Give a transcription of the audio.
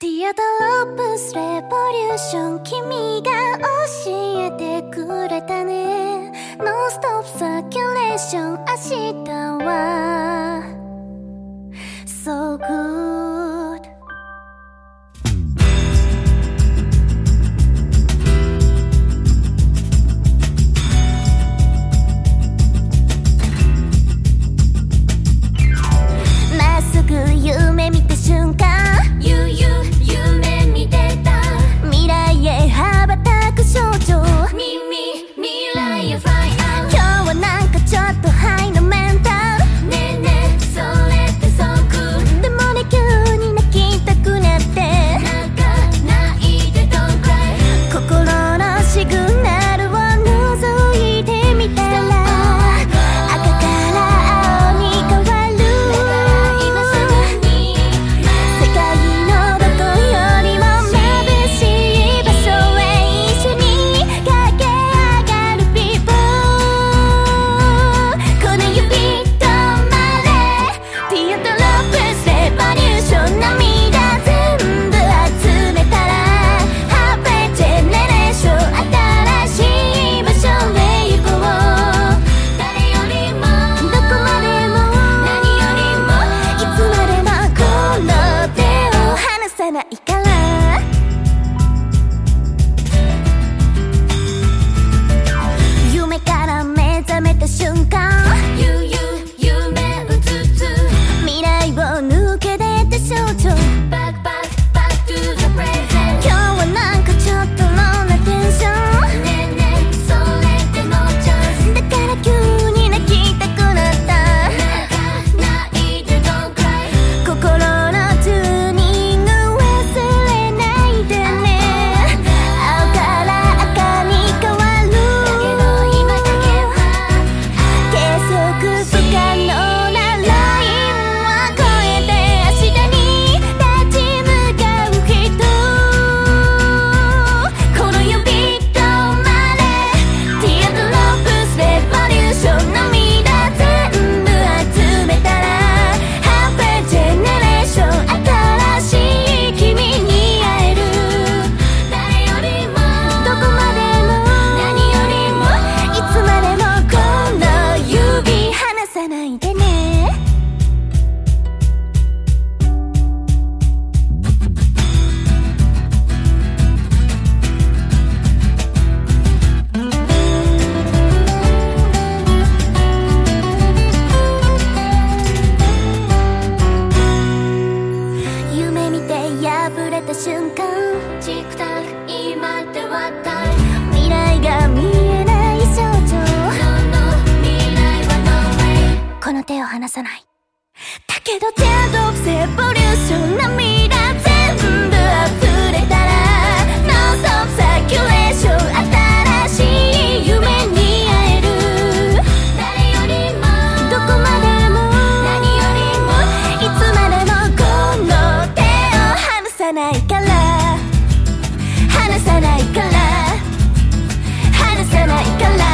Dear the Lopus Revolution 君が教えてくれたね No Stop Circulation 明日はそうさないら未来が見えない少女この手を離さない。だけど天毒セボリューション涙全部溢れたらノントサーキュレーション新しい夢に会える。誰よりもどこまでも何よりもいつまでもこの手を離さないから。離さないから。離さないから。